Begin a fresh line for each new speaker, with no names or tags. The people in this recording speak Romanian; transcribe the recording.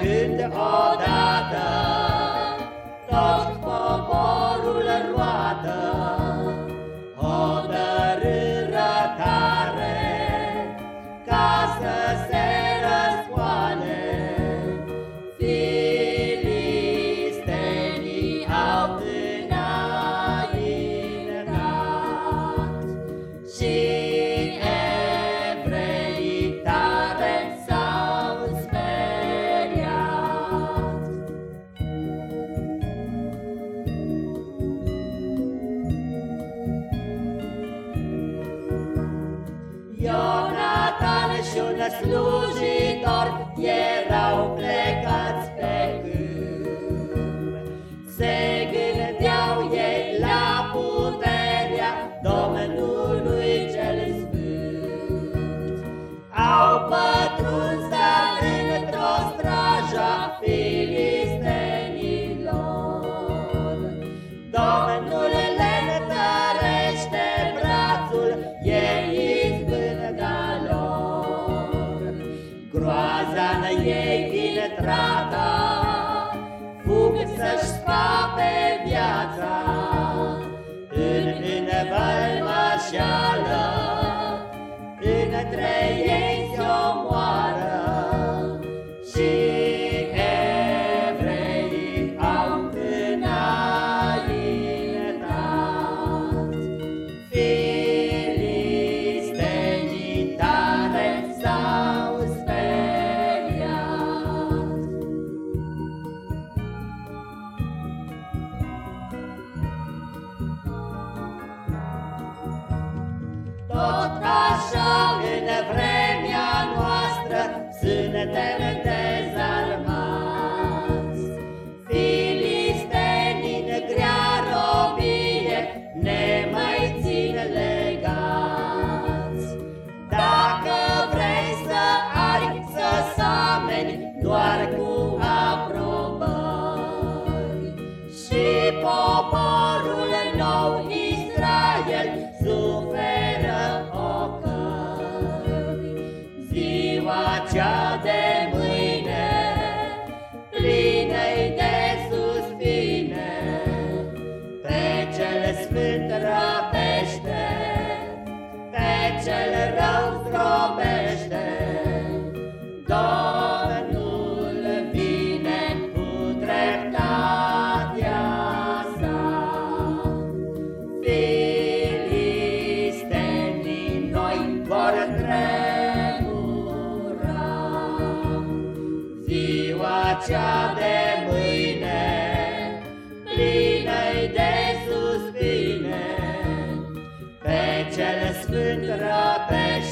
când odată slujitori erau plecați Fazană ei din trata Fug să-și scape viața. În învălmășat cea de mâine, plină de suspine, pe cele sfânt rău. cea de mâine, plină de suspine, pe cel sfânt răpește.